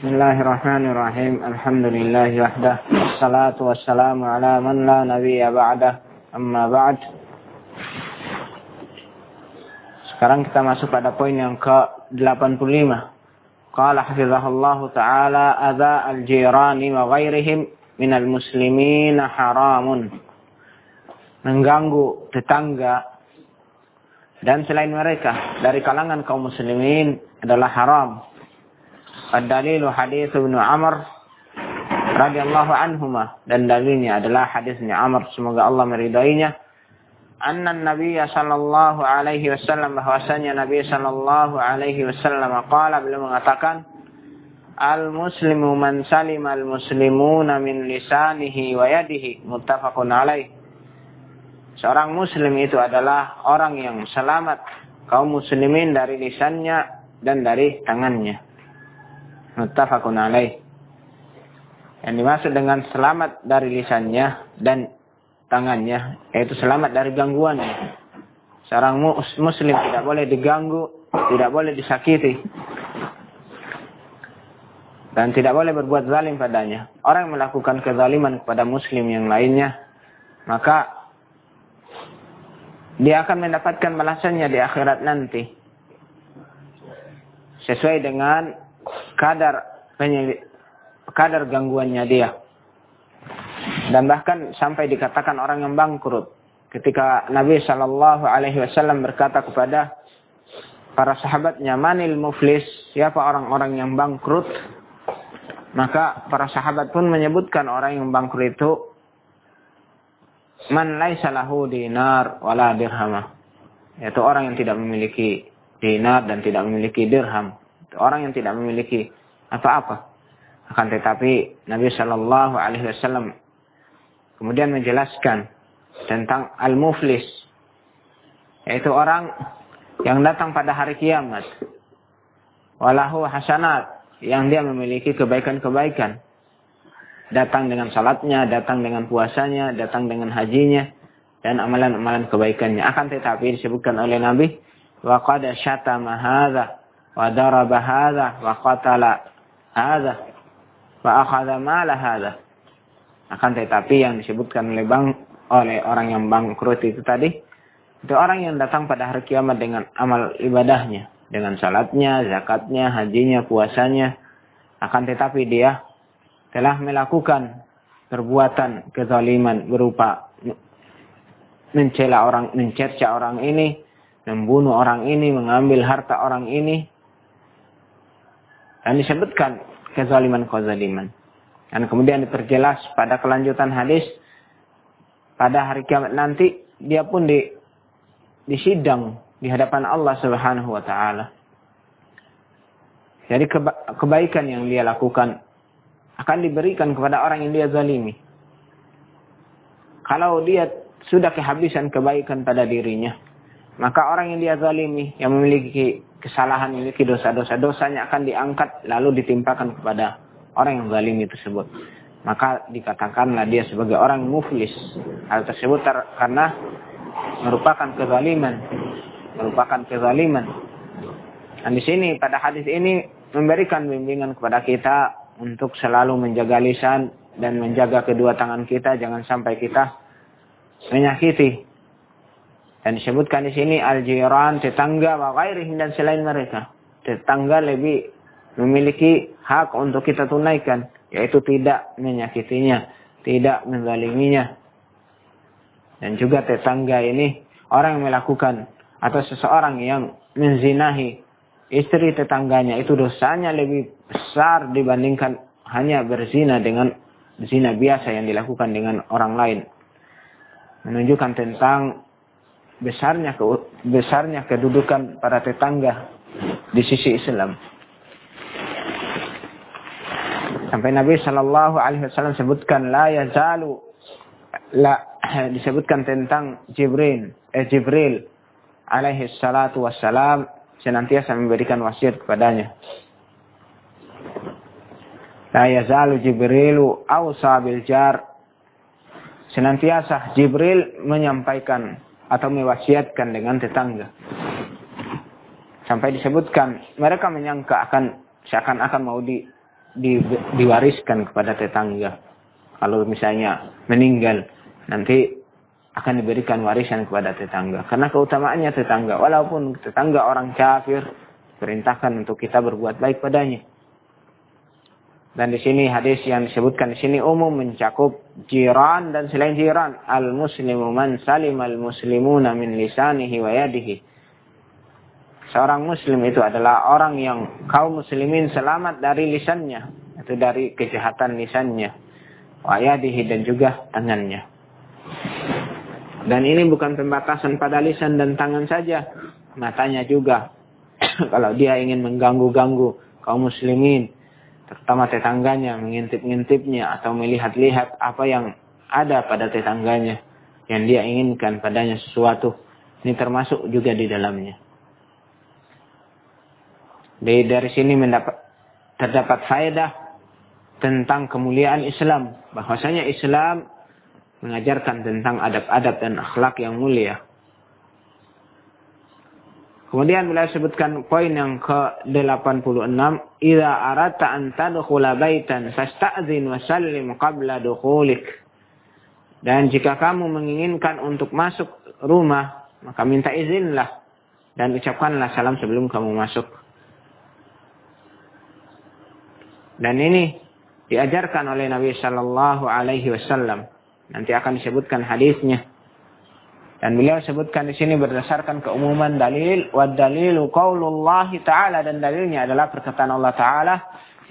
بسم الله الرحمن الرحيم الحمد لله وحده والصلاة والسلام على من لا نبي بعده أما بعد Sekarang kita masuk pada poin yang ke-85. Qala hafizahullah ta'ala adza al-jirani wa ghairihim minal muslimin haramun. Mengganggu tetangga dan selain mereka dari kalangan kaum muslimin adalah haram. Ad-dalilu hadis Ibnu Amr radhiyallahu anhuma. Dan dalilnya adalah hadisnya Amr. Semoga Allah meridainya. Anna Nabi sallallahu alaihi wasallam bahwasanya Nabi sallallahu alaihi wasallam qala beliau mengatakan al muslimu man salima al muslimuna min lisanihi wa yadihi muttafaqun alaih. Seorang muslim itu adalah orang yang selamat kaum muslimin dari lisannya dan dari tangannya muttafaqun alaih yang dimaksud dengan selamat dari lisannya dan tangannya, yaitu selamat dari gangguannya. Seorang muslim tidak boleh diganggu, tidak boleh disakiti. Dan tidak boleh berbuat zalim padanya. Orang yang melakukan kezaliman kepada muslim yang lainnya, maka dia akan mendapatkan balasannya di akhirat nanti. Sesuai dengan kadar kadar gangguannya dia. Dan bahkan sampai dikatakan orang yang bangkrut. Ketika Nabi Shallallahu Alaihi Wasallam berkata kepada para sahabatnya, manil muflis, siapa orang-orang yang bangkrut? Maka para sahabat pun menyebutkan orang yang bangkrut itu man laisa lahu dinar wala dirham. Yaitu orang yang tidak memiliki dinar dan tidak memiliki dirham. Orang yang tidak memiliki apa-apa. Akan tetapi Nabi Shallallahu Alaihi Wasallam kemudian menjelaskan tentang al-muflis yaitu orang yang datang pada hari kiamat. Walahu hasanat yang dia memiliki kebaikan-kebaikan. Datang dengan salatnya datang dengan puasanya datang dengan hajinya dan amalan-amalan kebaikannya. Akan tetapi disebutkan oleh Nabi wa qad syatama wa qatala hadza wa akhadha mala hadza akan tetapi yang disebutkan oleh bang oleh orang yang bangkrut itu tadi itu orang yang datang pada hari kiamat dengan amal ibadahnya, dengan salatnya, zakatnya, hajinya, puasanya. Akan tetapi dia telah melakukan perbuatan kezaliman berupa mencela orang, mencerca orang ini, membunuh orang ini, mengambil harta orang ini. Dan disebutkan kezaliman-kezaliman. Dan kemudian diperjelas pada kelanjutan hadis pada hari kiamat nanti dia pun di disidang di hadapan Allah Subhanahu wa taala. Jadi keba kebaikan yang dia lakukan akan diberikan kepada orang yang dia zalimi. Kalau dia sudah kehabisan kebaikan pada dirinya, maka orang yang dia zalimi, yang memiliki kesalahan, memiliki dosa-dosa, dosanya akan diangkat lalu ditimpakan kepada orang yang zalimi tersebut. Maka dikatakanlah dia sebagai orang muflis. Hal tersebut karena merupakan kezaliman. Merupakan kezaliman. Dan di sini pada hadis ini memberikan bimbingan kepada kita untuk selalu menjaga lisan dan menjaga kedua tangan kita jangan sampai kita menyakiti. Dan disebutkan di sini al-jiran tetangga wa ghairihim dan selain mereka. Tetangga lebih memiliki hak untuk kita tunaikan, yaitu tidak menyakitinya, tidak menzaliminya. Dan juga tetangga ini orang yang melakukan atau seseorang yang menzinahi istri tetangganya itu dosanya lebih besar dibandingkan hanya berzina dengan zina biasa yang dilakukan dengan orang lain. Menunjukkan tentang besarnya besarnya kedudukan para tetangga di sisi Islam. Sampai Nabi Shallallahu Alaihi Wasallam sebutkan la yazalu la disebutkan tentang Jibril eh Jibril alaihi salatu wassalam senantiasa memberikan wasiat kepadanya. La yazalu Jibrilu awsa bil jar senantiasa Jibril menyampaikan atau mewasiatkan dengan tetangga. Sampai disebutkan mereka menyangka akan seakan-akan mau di di, diwariskan kepada tetangga. Kalau misalnya meninggal, nanti akan diberikan warisan kepada tetangga. Karena keutamaannya tetangga. Walaupun tetangga orang kafir, perintahkan untuk kita berbuat baik padanya. Dan di sini hadis yang disebutkan di sini umum mencakup jiran dan selain jiran. Al-muslimu man salim al-muslimuna min lisanihi wa yadihi. Seorang muslim itu adalah orang yang kaum muslimin selamat dari lisannya. Itu dari kejahatan lisannya. Wa yadihi dan juga tangannya. Dan ini bukan pembatasan pada lisan dan tangan saja. Matanya juga. Kalau dia ingin mengganggu-ganggu kaum muslimin terutama tetangganya, mengintip-ngintipnya atau melihat-lihat apa yang ada pada tetangganya yang dia inginkan padanya sesuatu. Ini termasuk juga di dalamnya. Dari, dari sini mendapat terdapat faedah tentang kemuliaan Islam. Bahwasanya Islam mengajarkan tentang adab-adab dan akhlak yang mulia. Kemudian beliau sebutkan poin yang ke-86, "Idza aradta an tadkhula baitan fasta'zin wa sallim qabla dukhulik." Dan jika kamu menginginkan untuk masuk rumah, maka minta izinlah dan ucapkanlah salam sebelum kamu masuk. Dan ini diajarkan oleh Nabi Shallallahu Alaihi Wasallam. Nanti akan disebutkan hadisnya. Dan beliau sebutkan di sini berdasarkan keumuman dalil wa dalilu qaulullah taala dan dalilnya adalah perkataan Allah taala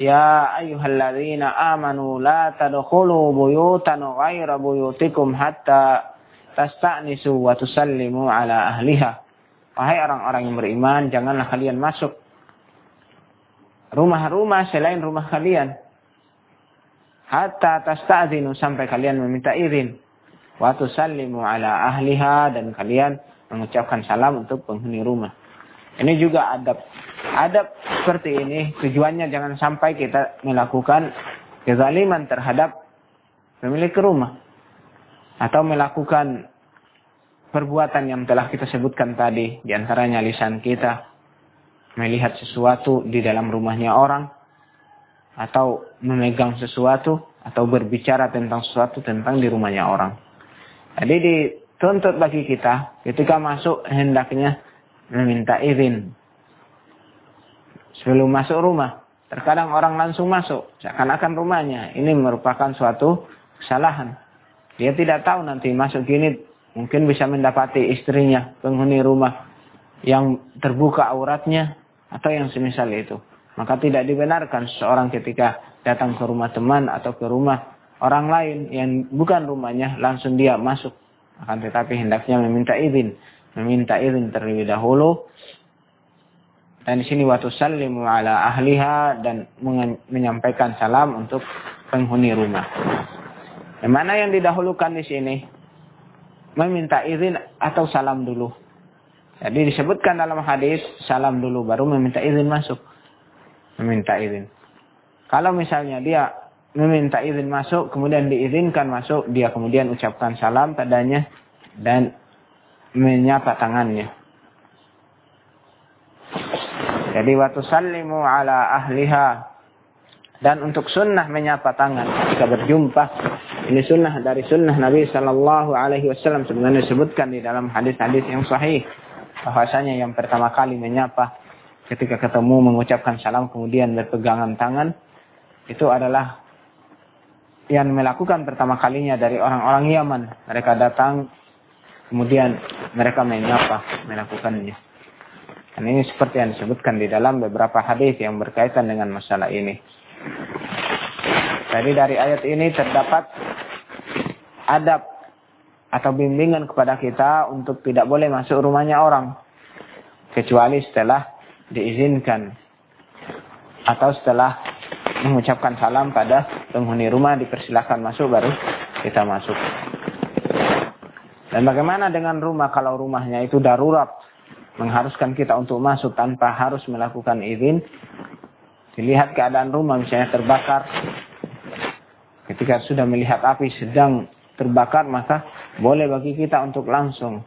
Ya ayyuhalladzina amanu la tadkhulu buyutan ghaira buyutikum hatta tasta'nisu wa tusallimu ala ahliha. Wahai orang-orang yang beriman, janganlah kalian masuk rumah-rumah selain rumah kalian. Hatta tasta'zinu sampai kalian meminta izin wa tusallimu ala ahliha dan kalian mengucapkan salam untuk penghuni rumah. Ini juga adab. Adab seperti ini tujuannya jangan sampai kita melakukan kezaliman terhadap pemilik rumah atau melakukan perbuatan yang telah kita sebutkan tadi di antaranya lisan kita melihat sesuatu di dalam rumahnya orang atau memegang sesuatu atau berbicara tentang sesuatu tentang di rumahnya orang. Jadi dituntut bagi kita ketika masuk hendaknya meminta izin. Sebelum masuk rumah. Terkadang orang langsung masuk. Seakan-akan rumahnya. Ini merupakan suatu kesalahan. Dia tidak tahu nanti masuk gini. Mungkin bisa mendapati istrinya. Penghuni rumah. Yang terbuka auratnya. Atau yang semisal itu. Maka tidak dibenarkan seorang ketika datang ke rumah teman atau ke rumah orang lain yang bukan rumahnya langsung dia masuk. Akan tetapi hendaknya meminta izin. Meminta izin terlebih dahulu. Dan di sini waktu salim ala ahliha dan menyampaikan salam untuk penghuni rumah. Yang mana yang didahulukan di sini? Meminta izin atau salam dulu. Jadi disebutkan dalam hadis salam dulu baru meminta izin masuk. Meminta izin. Kalau misalnya dia meminta izin masuk, kemudian diizinkan masuk, dia kemudian ucapkan salam padanya dan menyapa tangannya. Jadi waktu salimu ala ahliha dan untuk sunnah menyapa tangan ketika berjumpa ini sunnah dari sunnah Nabi Shallallahu Alaihi Wasallam sebenarnya disebutkan di dalam hadis-hadis yang sahih bahwasanya yang pertama kali menyapa ketika ketemu mengucapkan salam kemudian berpegangan tangan itu adalah yang melakukan pertama kalinya dari orang-orang Yaman. Mereka datang, kemudian mereka menyapa, melakukannya. Dan ini seperti yang disebutkan di dalam beberapa hadis yang berkaitan dengan masalah ini. Jadi dari ayat ini terdapat adab atau bimbingan kepada kita untuk tidak boleh masuk rumahnya orang. Kecuali setelah diizinkan. Atau setelah mengucapkan salam pada penghuni rumah dipersilahkan masuk baru kita masuk. Dan bagaimana dengan rumah kalau rumahnya itu darurat mengharuskan kita untuk masuk tanpa harus melakukan izin. Dilihat keadaan rumah misalnya terbakar. Ketika sudah melihat api sedang terbakar maka boleh bagi kita untuk langsung.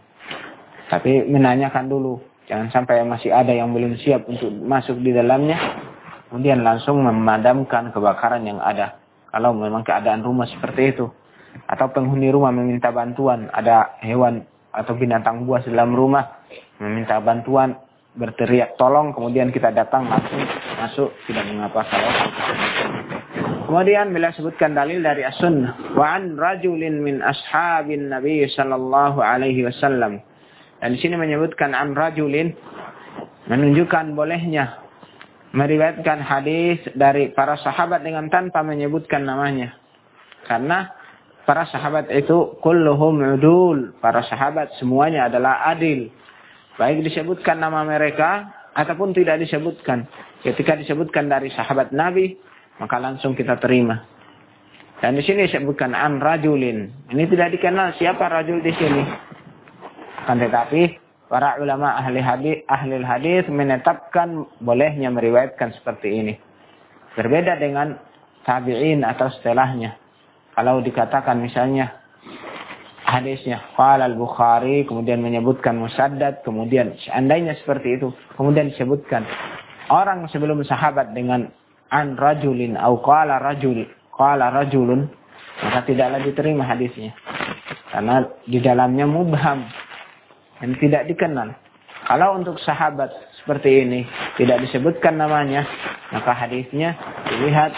Tapi menanyakan dulu. Jangan sampai masih ada yang belum siap untuk masuk di dalamnya kemudian langsung memadamkan kebakaran yang ada. Kalau memang keadaan rumah seperti itu. Atau penghuni rumah meminta bantuan, ada hewan atau binatang buas dalam rumah, meminta bantuan, berteriak tolong, kemudian kita datang langsung masuk, tidak mengapa kalau Kemudian bila sebutkan dalil dari as-sunnah. Wa an rajulin min ashabin Nabi sallallahu alaihi wasallam. Dan di sini menyebutkan an rajulin menunjukkan bolehnya meriwayatkan hadis dari para sahabat dengan tanpa menyebutkan namanya. Karena para sahabat itu kulluhum udul. Para sahabat semuanya adalah adil. Baik disebutkan nama mereka ataupun tidak disebutkan. Ketika disebutkan dari sahabat Nabi, maka langsung kita terima. Dan di sini disebutkan an rajulin. Ini tidak dikenal siapa rajul di sini. Kan tetapi para ulama ahli hadis ahli hadis menetapkan bolehnya meriwayatkan seperti ini. Berbeda dengan tabi'in atau setelahnya. Kalau dikatakan misalnya hadisnya qala al-Bukhari kemudian menyebutkan musaddad kemudian seandainya seperti itu kemudian disebutkan orang sebelum sahabat dengan an rajulin au qala rajul qala rajulun maka tidaklah diterima hadisnya karena di dalamnya mubham yang tidak dikenal. Kalau untuk sahabat seperti ini tidak disebutkan namanya, maka hadisnya dilihat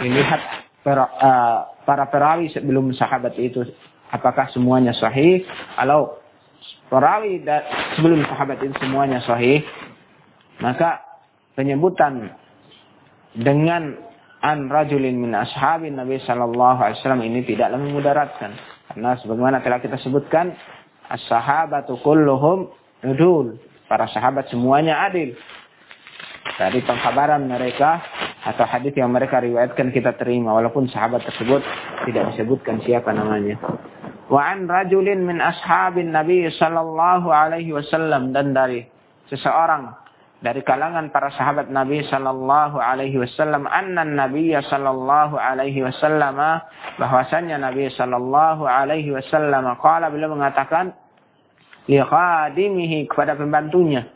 dilihat para, uh, para perawi sebelum sahabat itu apakah semuanya sahih. Kalau perawi sebelum sahabat itu semuanya sahih, maka penyebutan dengan an rajulin min ashabin Nabi sallallahu alaihi wasallam ini tidaklah memudaratkan. Karena sebagaimana telah kita sebutkan As-sahabatu kulluhum udul. Para sahabat semuanya adil. Dari pengkabaran mereka atau hadis yang mereka riwayatkan kita terima walaupun sahabat tersebut tidak disebutkan siapa namanya. Wa an rajulin min ashabin Nabi sallallahu alaihi wasallam dan dari seseorang dari kalangan para sahabat Nabi sallallahu alaihi wasallam anna Nabi sallallahu alaihi wasallam bahwasanya Nabi sallallahu alaihi wasallam qala beliau mengatakan liqadimihi kepada pembantunya.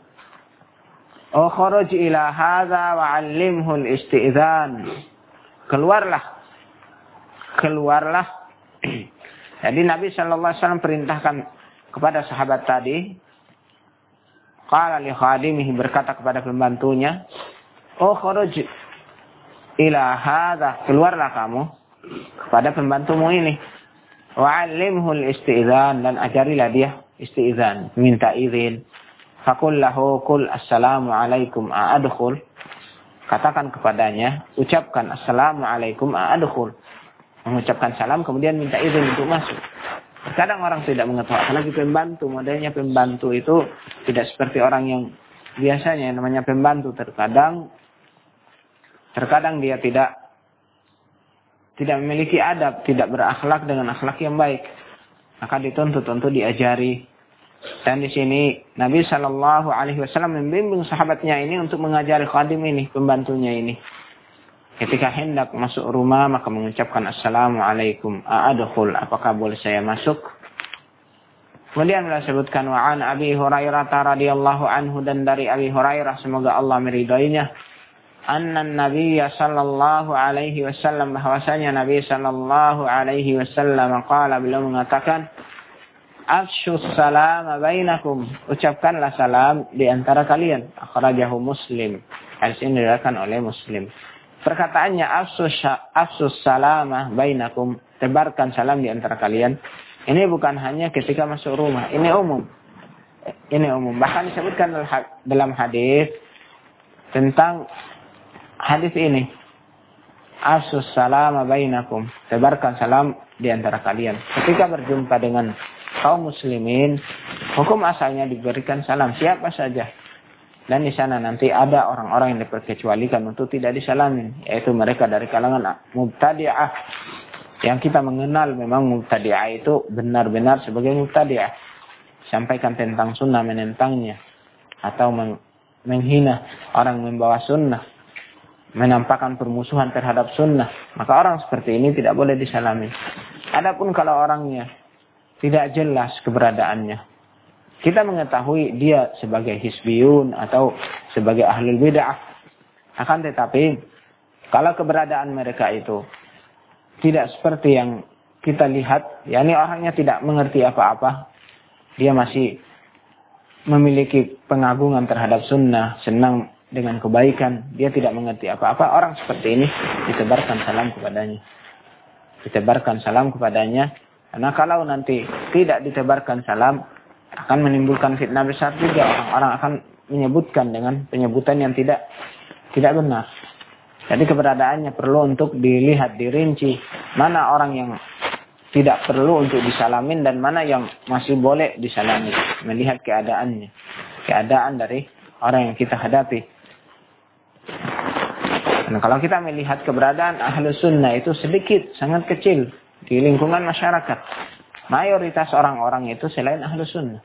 Ukhruj ila hadza wa 'allimhu al-isti'dzan. Keluarlah. Keluarlah. Jadi Nabi sallallahu alaihi wasallam perintahkan kepada sahabat tadi Qala li khadimihi berkata kepada pembantunya, "Ukhruj ila hadza." Keluarlah kamu kepada pembantumu ini. Wa 'allimhu al-isti'dzan dan ajarilah dia istizan, minta izin. Fakul lahu kul assalamu alaikum a'adkhul. Katakan kepadanya, ucapkan assalamu alaikum a'adkhul. Mengucapkan salam kemudian minta izin untuk masuk. Kadang orang tidak mengetahui, apalagi pembantu, modelnya pembantu itu tidak seperti orang yang biasanya yang namanya pembantu terkadang terkadang dia tidak tidak memiliki adab, tidak berakhlak dengan akhlak yang baik maka dituntut untuk diajari. Dan di sini Nabi Shallallahu Alaihi Wasallam membimbing sahabatnya ini untuk mengajari khadim ini, pembantunya ini. Ketika hendak masuk rumah maka mengucapkan Assalamualaikum a'adkhul apakah boleh saya masuk? Kemudian beliau sebutkan wa'an Abi Hurairah radhiyallahu anhu dan dari Abi Hurairah semoga Allah meridainya anna Nabi sallallahu alaihi wasallam bahwasanya Nabi sallallahu alaihi wasallam qala beliau mengatakan afshu salam bainakum. Ucapkanlah salam di antara kalian. Akhrajahu muslim. Hadis ini diriwayatkan oleh muslim perkataannya afsus afsus salama bainakum tebarkan salam di antara kalian ini bukan hanya ketika masuk rumah ini umum ini umum bahkan disebutkan dalam hadis tentang hadis ini. Asus salam bainakum. Sebarkan salam di antara kalian. Ketika berjumpa dengan kaum muslimin, hukum asalnya diberikan salam siapa saja. Dan di sana nanti ada orang-orang yang diperkecualikan untuk tidak disalamin. Yaitu mereka dari kalangan mubtadi'ah. Yang kita mengenal memang mubtadi'ah itu benar-benar sebagai mubtadi'ah. Sampaikan tentang sunnah menentangnya. Atau menghina orang membawa sunnah menampakkan permusuhan terhadap sunnah, maka orang seperti ini tidak boleh disalami. Adapun kalau orangnya tidak jelas keberadaannya, kita mengetahui dia sebagai hisbiyun atau sebagai ahli bid'ah, Akan tetapi, kalau keberadaan mereka itu tidak seperti yang kita lihat, yakni orangnya tidak mengerti apa-apa, dia masih memiliki pengagungan terhadap sunnah, senang dengan kebaikan, dia tidak mengerti apa-apa. Orang seperti ini ditebarkan salam kepadanya. Ditebarkan salam kepadanya. Karena kalau nanti tidak ditebarkan salam, akan menimbulkan fitnah besar juga. Orang-orang akan menyebutkan dengan penyebutan yang tidak tidak benar. Jadi keberadaannya perlu untuk dilihat, dirinci. Mana orang yang tidak perlu untuk disalamin dan mana yang masih boleh disalami. Melihat keadaannya. Keadaan dari orang yang kita hadapi. Dan kalau kita melihat keberadaan ahlu sunnah itu sedikit, sangat kecil di lingkungan masyarakat. Mayoritas orang-orang itu selain ahlu sunnah.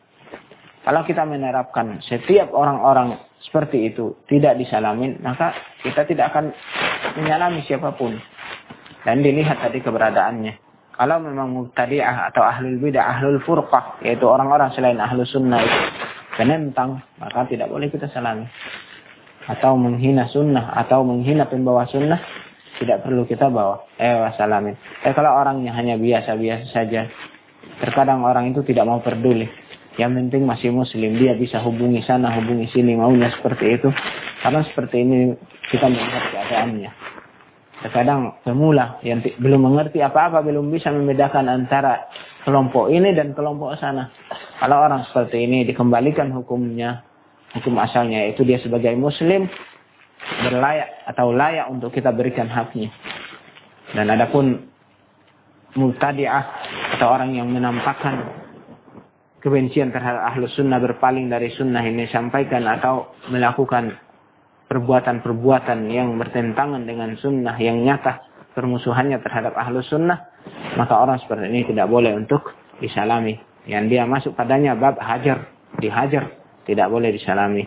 Kalau kita menerapkan setiap orang-orang seperti itu tidak disalamin, maka kita tidak akan menyalami siapa pun. Dan dilihat tadi keberadaannya. Kalau memang mubtadi'ah atau ahlul bidah, ahlul furqah, yaitu orang-orang selain ahlu sunnah itu penentang, maka tidak boleh kita salami. Atau menghina sunnah, atau menghina pembawa sunnah, tidak perlu kita bawa. Eh, wassalamin. Eh, kalau orangnya hanya biasa-biasa saja, terkadang orang itu tidak mau peduli. Yang penting masih muslim, dia bisa hubungi sana, hubungi sini, maunya seperti itu. Karena seperti ini kita melihat keadaannya. Terkadang pemula yang belum mengerti apa-apa, belum bisa membedakan antara kelompok ini dan kelompok sana. Kalau orang seperti ini dikembalikan hukumnya, hukum asalnya itu dia sebagai muslim, berlayak atau layak untuk kita berikan haknya. Dan adapun multadiah atau orang yang menampakkan kebencian terhadap ahlu sunnah berpaling dari sunnah ini sampaikan atau melakukan perbuatan-perbuatan yang bertentangan dengan sunnah yang nyata permusuhannya terhadap ahlu sunnah, maka orang seperti ini tidak boleh untuk disalami. Yang dia masuk padanya bab hajar, dihajar, tidak boleh disalami.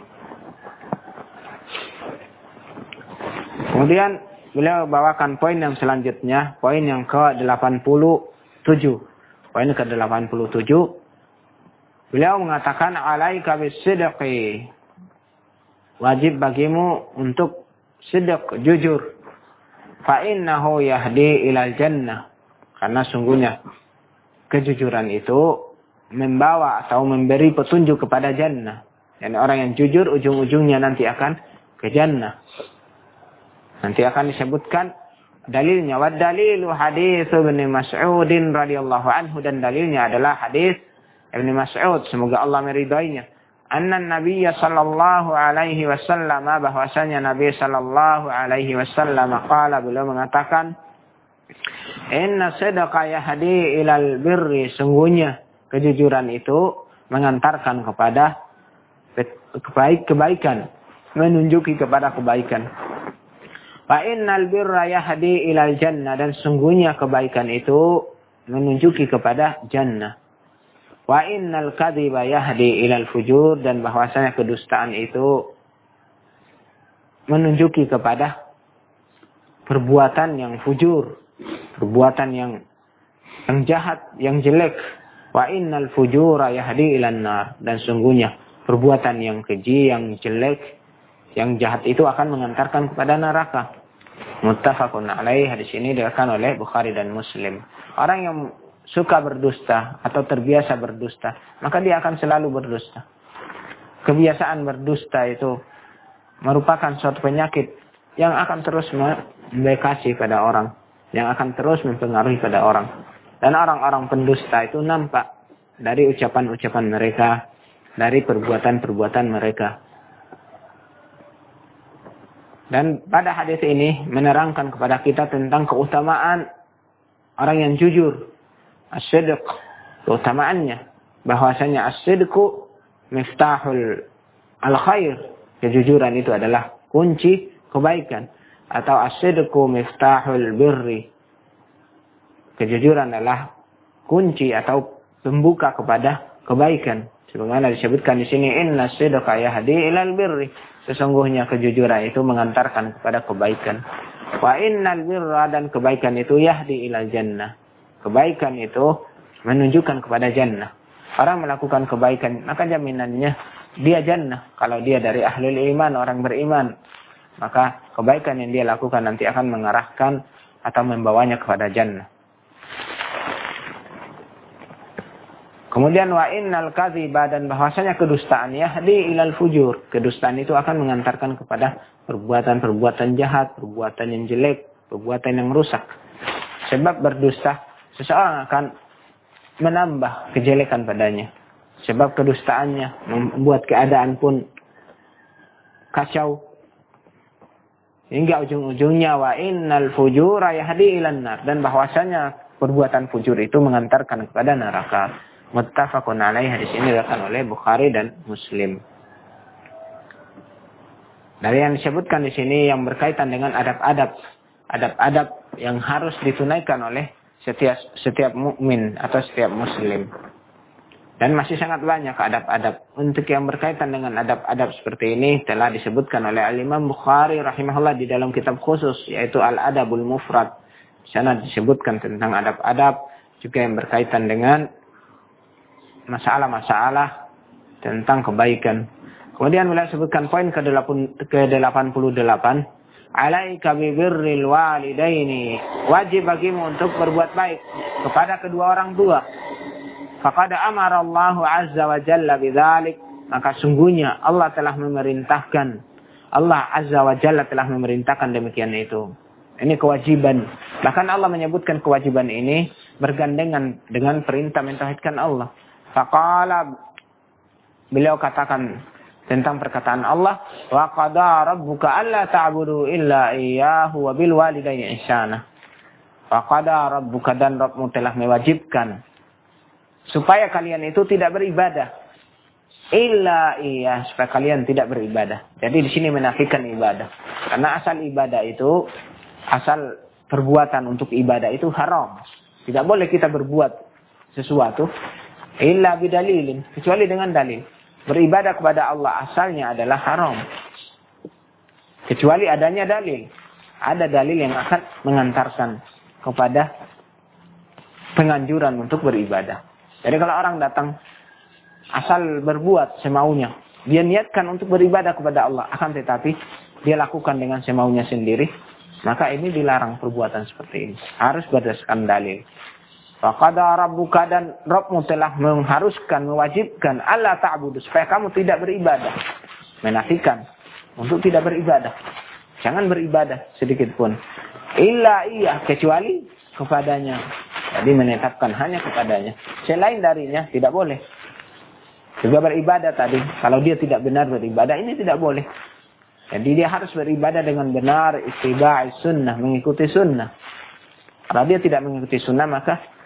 Kemudian beliau bawakan poin yang selanjutnya, poin yang ke-87. Poin ke-87. Beliau mengatakan alaika bisidqi wajib bagimu untuk sedek jujur. Fa innahu yahdi ilal jannah. Karena sungguhnya kejujuran itu membawa atau memberi petunjuk kepada jannah. Dan orang yang jujur ujung-ujungnya nanti akan ke jannah. Nanti akan disebutkan dalilnya. Wa dalilu hadis Ibn Mas'udin radhiyallahu anhu dan dalilnya adalah hadis Ibn Mas'ud. Semoga Allah meridainya. Anna Nabi sallallahu alaihi wasallam bahwasanya Nabi sallallahu alaihi wasallam qala beliau mengatakan Inna sedekah yahdi ilal birri. Sungguhnya kejujuran itu mengantarkan kepada kebaik kebaikan menunjuki kepada kebaikan Fa innal birra yahdi ilal jannah. Dan sungguhnya kebaikan itu menunjuki kepada jannah. Wa innal kadhiba yahdi ilal fujur. Dan bahwasanya kedustaan itu menunjuki kepada perbuatan yang fujur, perbuatan yang yang jahat, yang jelek. Wa innal fujura yahdi ilan nar. Dan sungguhnya perbuatan yang keji, yang jelek, yang jahat itu akan mengantarkan kepada neraka. Muttafaqun alaih hadis ini dikatakan oleh Bukhari dan Muslim. Orang yang suka berdusta atau terbiasa berdusta, maka dia akan selalu berdusta. Kebiasaan berdusta itu merupakan suatu penyakit yang akan terus membekasi pada orang, yang akan terus mempengaruhi pada orang. Dan orang-orang pendusta itu nampak dari ucapan-ucapan mereka, dari perbuatan-perbuatan mereka. Dan pada hadis ini menerangkan kepada kita tentang keutamaan orang yang jujur, as-sidq keutamaannya. Bahwasanya as-sidqu miftahul al-khair. Kejujuran itu adalah kunci kebaikan. Atau as-sidqu miftahul birri. Kejujuran adalah kunci atau pembuka kepada kebaikan sebagaimana disebutkan di sini inna sidqa yahdi ilal birri sesungguhnya kejujuran itu mengantarkan kepada kebaikan wa innal birra dan kebaikan itu yahdi ilal jannah kebaikan itu menunjukkan kepada jannah. Orang melakukan kebaikan, maka jaminannya dia jannah. Kalau dia dari ahlul iman, orang beriman. maka kebaikan yang dia lakukan nanti akan mengarahkan atau membawanya kepada jannah. Kemudian wa innal kadhiba dan bahwasanya kedustaan yahdi ilal fujur. Kedustaan itu akan mengantarkan kepada perbuatan-perbuatan jahat, perbuatan yang jelek, perbuatan yang rusak. Sebab berdusta seseorang akan menambah kejelekan padanya. Sebab kedustaannya membuat keadaan pun kacau. Hingga ujung-ujungnya wa innal fujura yahdi ilan nar. Dan bahwasanya perbuatan fujur itu mengantarkan kepada neraka. Muttafaqun alaih hadis ini diriwayatkan oleh Bukhari dan Muslim. Dari yang disebutkan di sini yang berkaitan dengan adab-adab, adab-adab yang harus ditunaikan oleh setiap setiap mukmin atau setiap muslim. Dan masih sangat banyak adab-adab. Untuk yang berkaitan dengan adab-adab seperti ini telah disebutkan oleh Al-Imam Bukhari rahimahullah di dalam kitab khusus yaitu Al-Adabul Mufrad. Di sana disebutkan tentang adab-adab juga yang berkaitan dengan masalah-masalah tentang kebaikan. Kemudian beliau sebutkan poin ke-88. Alaika bibirril walidaini. Wajib bagimu untuk berbuat baik kepada kedua orang tua. Faqad amara Allah azza wa jalla bidzalik. Maka sungguhnya Allah telah memerintahkan. Allah azza wa jalla telah memerintahkan demikian itu. Ini kewajiban. Bahkan Allah menyebutkan kewajiban ini bergandengan dengan perintah mentauhidkan Allah. Faqala beliau katakan tentang perkataan Allah wa qada rabbuka alla ta'budu illa iyyahu wa bil walidayni ihsana. Wa qada rabbuka dan Rabbmu telah mewajibkan supaya kalian itu tidak beribadah illa iya supaya kalian tidak beribadah. Jadi di sini menafikan ibadah. Karena asal ibadah itu asal perbuatan untuk ibadah itu haram. Tidak boleh kita berbuat sesuatu Illa bidalilin. Kecuali dengan dalil. Beribadah kepada Allah asalnya adalah haram. Kecuali adanya dalil. Ada dalil yang akan mengantarkan kepada penganjuran untuk beribadah. Jadi kalau orang datang asal berbuat semaunya. Dia niatkan untuk beribadah kepada Allah. Akan tetapi dia lakukan dengan semaunya sendiri. Maka ini dilarang perbuatan seperti ini. Harus berdasarkan dalil. Faqada rabbuka dan Rabbmu telah mengharuskan, mewajibkan Allah ta'budu supaya kamu tidak beribadah. Menafikan untuk tidak beribadah. Jangan beribadah sedikit pun. Illa iya kecuali kepadanya. Jadi menetapkan hanya kepadanya. Selain darinya tidak boleh. Juga beribadah tadi. Kalau dia tidak benar beribadah ini tidak boleh. Jadi dia harus beribadah dengan benar, istiba'i sunnah, mengikuti sunnah. Kalau dia tidak mengikuti sunnah maka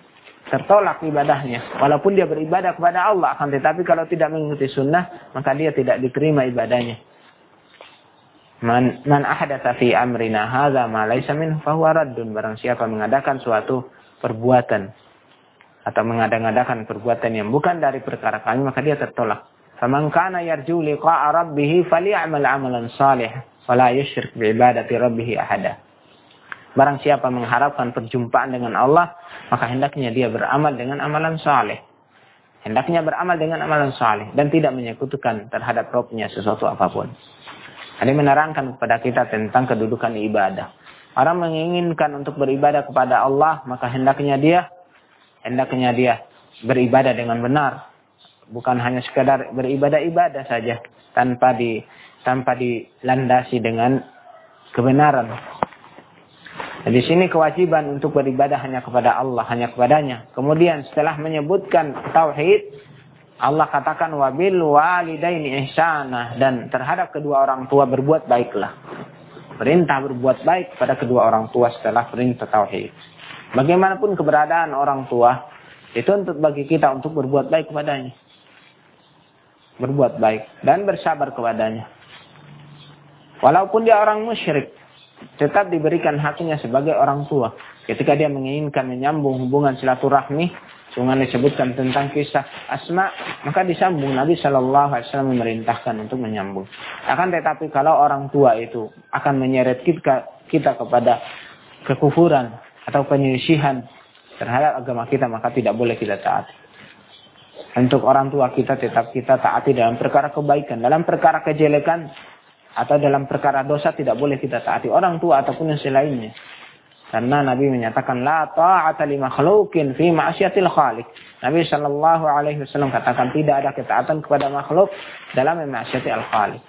tertolak ibadahnya. Walaupun dia beribadah kepada Allah, akan tetapi kalau tidak mengikuti sunnah, maka dia tidak diterima ibadahnya. Man, man ahdatha fi amrina hadza ma laysa min fahuwa. Barang siapa mengadakan suatu perbuatan atau mengadakan perbuatan yang bukan dari perkara kami, maka dia tertolak. Faman kana yarju liqa'a rabbih falyamal 'amalan salih wa la yusyrik bi ibadati. Barang siapa mengharapkan perjumpaan dengan Allah, maka hendaknya dia beramal dengan amalan saleh. Hendaknya beramal dengan amalan saleh dan tidak menyekutukan terhadap Robnya sesuatu apa pun. Ini menerangkan kepada kita tentang kedudukan ibadah. Orang menginginkan untuk beribadah kepada Allah, maka hendaknya dia hendaknya dia beribadah dengan benar. Bukan hanya sekadar beribadah-ibadah saja tanpa di tanpa dilandasi dengan kebenaran. Di sini kewajiban untuk beribadah hanya kepada Allah, hanya kepadanya. Kemudian setelah menyebutkan tauhid, Allah katakan wabil walidaini ihsana dan terhadap kedua orang tua berbuat baiklah. Perintah berbuat baik pada kedua orang tua setelah perintah tauhid. Bagaimanapun keberadaan orang tua, itu untuk bagi kita untuk berbuat baik kepadanya. Berbuat baik dan bersabar kepadanya. Walaupun dia orang musyrik, tetap diberikan haknya sebagai orang tua. Ketika dia menginginkan menyambung hubungan silaturahmi, sungai disebutkan tentang kisah Asma, maka disambung Nabi Shallallahu Alaihi Wasallam memerintahkan untuk menyambung. Akan tetapi kalau orang tua itu akan menyeret kita, kita kepada kekufuran atau penyisihan terhadap agama kita, maka tidak boleh kita taat. Untuk orang tua kita tetap kita taati dalam perkara kebaikan, dalam perkara kejelekan atau dalam perkara dosa tidak boleh kita taati orang tua ataupun yang selainnya. Karena Nabi menyatakan la ta'ata li makhluqin fi ma'siyatil khaliq. Nabi sallallahu alaihi wasallam katakan tidak ada ketaatan kepada makhluk dalam memaksiati al-khaliq.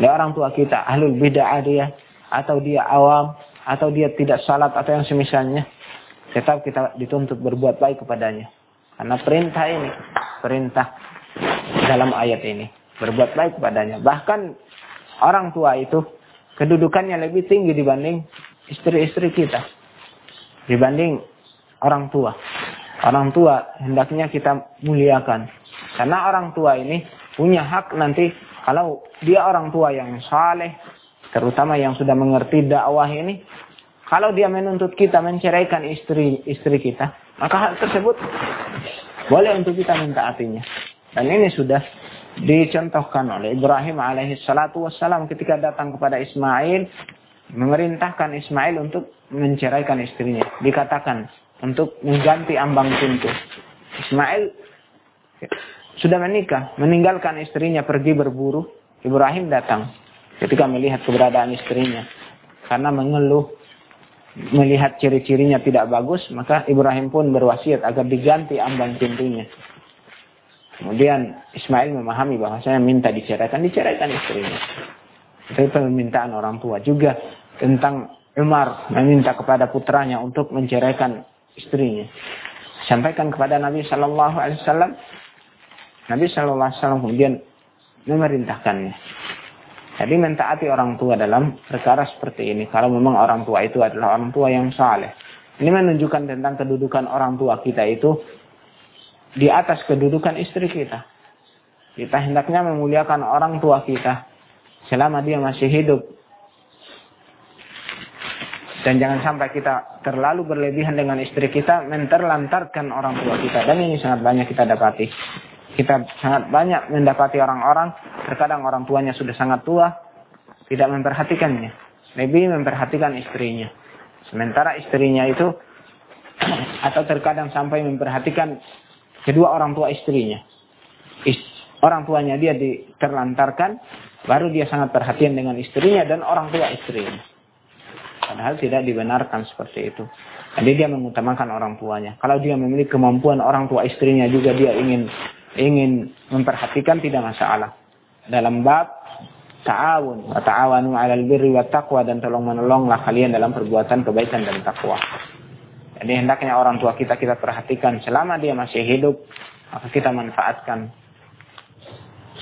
Ada orang tua kita ahlul bid'ah dia atau dia awam atau dia tidak salat atau yang semisalnya tetap kita dituntut berbuat baik kepadanya. Karena perintah ini, perintah dalam ayat ini berbuat baik kepadanya. Bahkan orang tua itu kedudukannya lebih tinggi dibanding istri-istri kita. Dibanding orang tua. Orang tua hendaknya kita muliakan. Karena orang tua ini punya hak nanti kalau dia orang tua yang saleh, terutama yang sudah mengerti dakwah ini, kalau dia menuntut kita menceraikan istri istri kita, maka hal tersebut boleh untuk kita minta artinya. Dan ini sudah dicontohkan oleh Ibrahim alaihi salatu wassalam ketika datang kepada Ismail memerintahkan Ismail untuk menceraikan istrinya. Dikatakan untuk mengganti ambang pintu. Ismail sudah menikah, meninggalkan istrinya pergi berburu. Ibrahim datang ketika melihat keberadaan istrinya. Karena mengeluh, melihat ciri-cirinya tidak bagus, maka Ibrahim pun berwasiat agar diganti ambang pintunya. Kemudian Ismail memahami bahwa saya minta diceraikan, diceraikan istrinya. Itu permintaan orang tua juga tentang Umar meminta kepada putranya untuk menceraikan istrinya. Sampaikan kepada Nabi Shallallahu Alaihi Wasallam. Nabi Shallallahu Alaihi Wasallam kemudian memerintahkannya. Jadi mentaati orang tua dalam perkara seperti ini. Kalau memang orang tua itu adalah orang tua yang saleh. Ini menunjukkan tentang kedudukan orang tua kita itu di atas kedudukan istri kita. Kita hendaknya memuliakan orang tua kita selama dia masih hidup. Dan jangan sampai kita terlalu berlebihan dengan istri kita, menterlantarkan orang tua kita. Dan ini sangat banyak kita dapati. Kita sangat banyak mendapati orang-orang, terkadang orang tuanya sudah sangat tua, tidak memperhatikannya. Lebih memperhatikan istrinya. Sementara istrinya itu, atau terkadang sampai memperhatikan kedua orang tua istrinya. Orang tuanya dia diterlantarkan, Baru dia sangat perhatian dengan istrinya dan orang tua istrinya. Padahal tidak dibenarkan seperti itu. Jadi dia mengutamakan orang tuanya. Kalau dia memiliki kemampuan orang tua istrinya juga dia ingin ingin memperhatikan tidak masalah. Dalam bab ta'awun wa ta'awanu 'alal birri wat taqwa dan tolong menolonglah kalian dalam perbuatan kebaikan dan takwa. Jadi hendaknya orang tua kita kita perhatikan selama dia masih hidup maka kita manfaatkan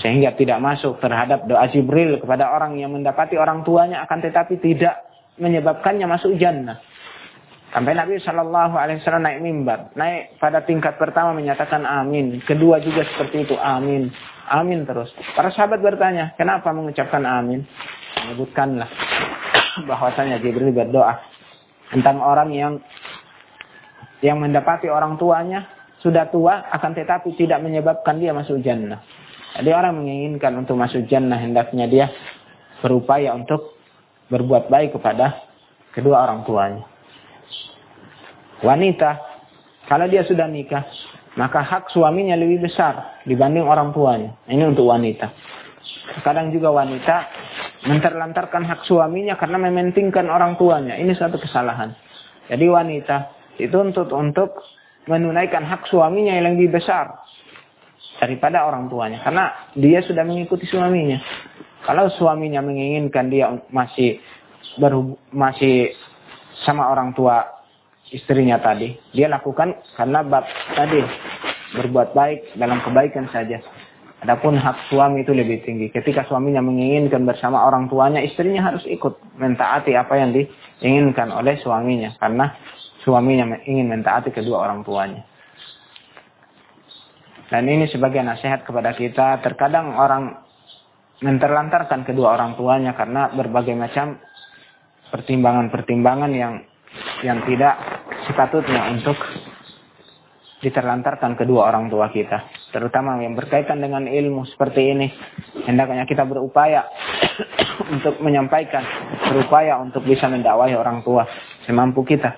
sehingga tidak masuk terhadap doa Jibril kepada orang yang mendapati orang tuanya akan tetapi tidak menyebabkannya masuk jannah. Sampai Nabi Shallallahu Alaihi Wasallam naik mimbar, naik pada tingkat pertama menyatakan amin, kedua juga seperti itu amin, amin terus. Para sahabat bertanya, kenapa mengucapkan amin? Menyebutkanlah bahwasanya Jibril berdoa tentang orang yang yang mendapati orang tuanya sudah tua akan tetapi tidak menyebabkan dia masuk jannah. Jadi orang menginginkan untuk masuk jannah hendaknya dia berupaya untuk berbuat baik kepada kedua orang tuanya. Wanita, kalau dia sudah nikah, maka hak suaminya lebih besar dibanding orang tuanya. Ini untuk wanita. Kadang juga wanita menterlantarkan hak suaminya karena mementingkan orang tuanya. Ini suatu kesalahan. Jadi wanita dituntut untuk menunaikan hak suaminya yang lebih besar daripada orang tuanya karena dia sudah mengikuti suaminya. Kalau suaminya menginginkan dia masih berhub, masih sama orang tua istrinya tadi, dia lakukan karena bab tadi berbuat baik dalam kebaikan saja. Adapun hak suami itu lebih tinggi. Ketika suaminya menginginkan bersama orang tuanya, istrinya harus ikut mentaati apa yang diinginkan oleh suaminya karena suaminya ingin mentaati kedua orang tuanya. Dan ini sebagai nasihat kepada kita. Terkadang orang menterlantarkan kedua orang tuanya karena berbagai macam pertimbangan-pertimbangan yang yang tidak sepatutnya untuk diterlantarkan kedua orang tua kita. Terutama yang berkaitan dengan ilmu seperti ini. Hendaknya kita berupaya untuk menyampaikan, berupaya untuk bisa mendakwahi orang tua semampu kita.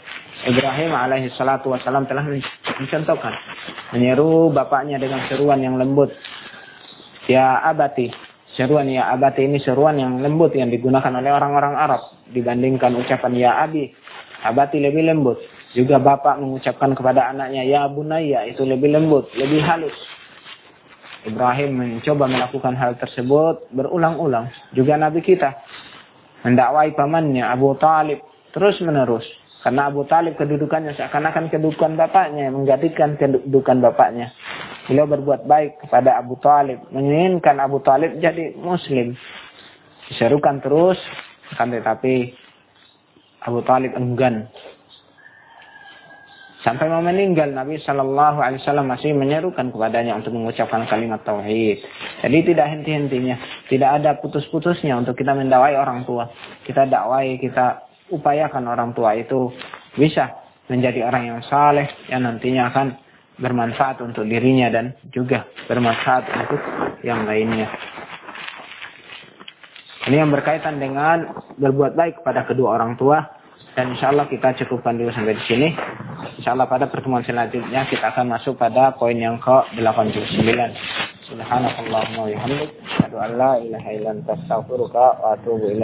Ibrahim alaihi salatu wasalam telah mencontohkan. Menyeru bapaknya dengan seruan yang lembut. Ya abati, Seruan ya abati ini seruan yang lembut yang digunakan oleh orang-orang Arab dibandingkan ucapan ya abi. Abati lebih lembut. Juga bapak mengucapkan kepada anaknya ya bunaya itu lebih lembut, lebih halus. Ibrahim mencoba melakukan hal tersebut berulang-ulang. Juga Nabi kita mendakwai pamannya Abu Talib terus menerus. Karena Abu Talib kedudukannya seakan-akan kedudukan bapaknya, menggantikan kedudukan bapaknya. Beliau berbuat baik kepada Abu Talib, menginginkan Abu Talib jadi muslim. Diserukan terus, akan tetapi Abu Talib enggan. Sampai mau meninggal Nabi Shallallahu Alaihi Wasallam masih menyerukan kepadanya untuk mengucapkan kalimat tauhid. Jadi tidak henti-hentinya, tidak ada putus-putusnya untuk kita mendakwai orang tua. Kita dakwai, kita upayakan orang tua itu bisa menjadi orang yang saleh yang nantinya akan bermanfaat untuk dirinya dan juga bermanfaat untuk yang lainnya. Ini yang berkaitan dengan berbuat baik kepada kedua orang tua dan insya Allah kita cukupkan dulu sampai di sini. Insya Allah pada pertemuan selanjutnya kita akan masuk pada poin yang ke-89. Subhanakallahumma wa bihamdik, asyhadu an la ilaha illa anta astaghfiruka wa atubu ilaik.